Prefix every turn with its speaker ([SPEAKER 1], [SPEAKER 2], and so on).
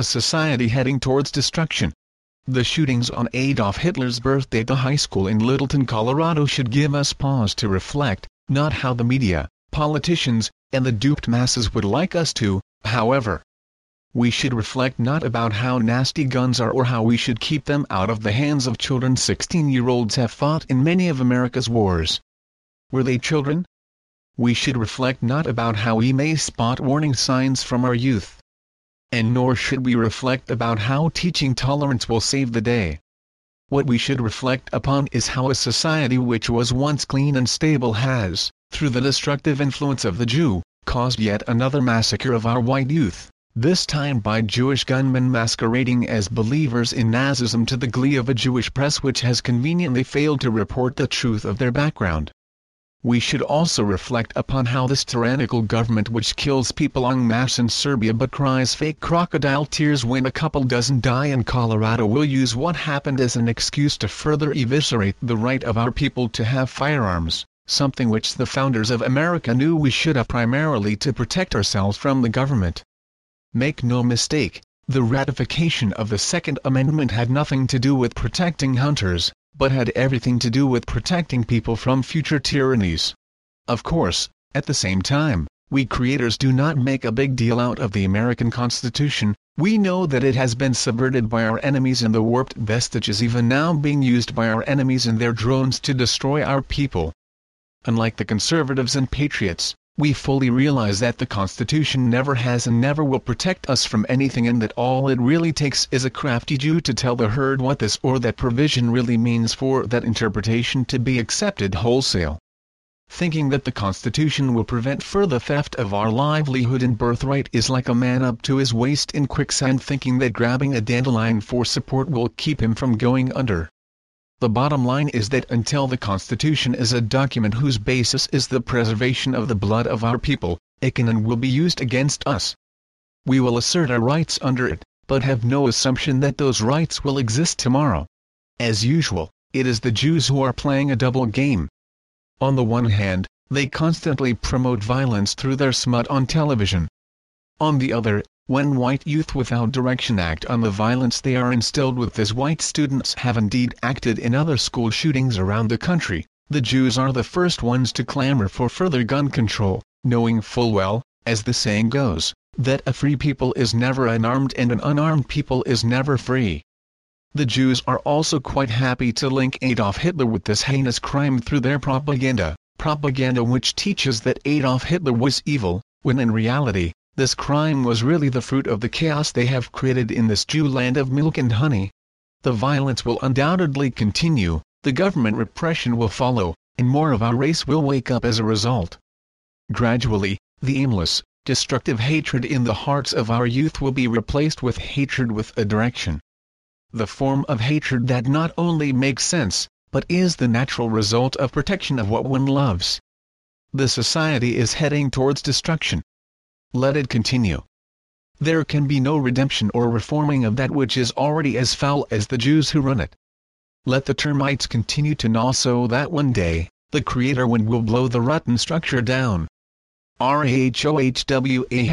[SPEAKER 1] a society heading towards destruction. The shootings on Adolf Hitler's birthday at the high school in Littleton, Colorado should give us pause to reflect, not how the media, politicians, and the duped masses would like us to, however. We should reflect not about how nasty guns are or how we should keep them out of the hands of children 16-year-olds have fought in many of America's wars. Were they children? We should reflect not about how we may spot warning signs from our youth. And nor should we reflect about how teaching tolerance will save the day. What we should reflect upon is how a society which was once clean and stable has, through the destructive influence of the Jew, caused yet another massacre of our white youth, this time by Jewish gunmen masquerading as believers in Nazism to the glee of a Jewish press which has conveniently failed to report the truth of their background. We should also reflect upon how this tyrannical government which kills people en masse in Serbia but cries fake crocodile tears when a couple dozen die in Colorado will use what happened as an excuse to further eviscerate the right of our people to have firearms something which the founders of America knew we should have primarily to protect ourselves from the government. Make no mistake, the ratification of the Second Amendment had nothing to do with protecting hunters, but had everything to do with protecting people from future tyrannies. Of course, at the same time, we creators do not make a big deal out of the American Constitution, we know that it has been subverted by our enemies and the warped vestiges even now being used by our enemies and their drones to destroy our people. Unlike the conservatives and patriots, we fully realize that the Constitution never has and never will protect us from anything and that all it really takes is a crafty Jew to tell the herd what this or that provision really means for that interpretation to be accepted wholesale. Thinking that the Constitution will prevent further theft of our livelihood and birthright is like a man up to his waist in quicksand thinking that grabbing a dandelion for support will keep him from going under. The bottom line is that until the Constitution is a document whose basis is the preservation of the blood of our people, it can and will be used against us. We will assert our rights under it, but have no assumption that those rights will exist tomorrow. As usual, it is the Jews who are playing a double game. On the one hand, they constantly promote violence through their smut on television. On the other, when white youth without direction act on the violence they are instilled with as white students have indeed acted in other school shootings around the country, the Jews are the first ones to clamor for further gun control, knowing full well, as the saying goes, that a free people is never unarmed and an unarmed people is never free. The Jews are also quite happy to link Adolf Hitler with this heinous crime through their propaganda, propaganda which teaches that Adolf Hitler was evil, when in reality, this crime was really the fruit of the chaos they have created in this Jew land of milk and honey. The violence will undoubtedly continue, the government repression will follow, and more of our race will wake up as a result. Gradually, the aimless, destructive hatred in the hearts of our youth will be replaced with hatred with a direction. The form of hatred that not only makes sense, but is the natural result of protection of what one loves. The society is heading towards destruction, let it continue. There can be no redemption or reforming of that which is already as foul as the Jews who run it. Let the termites continue to gnaw so that one day, the Creator wind will blow the rotten structure down. RAHOWA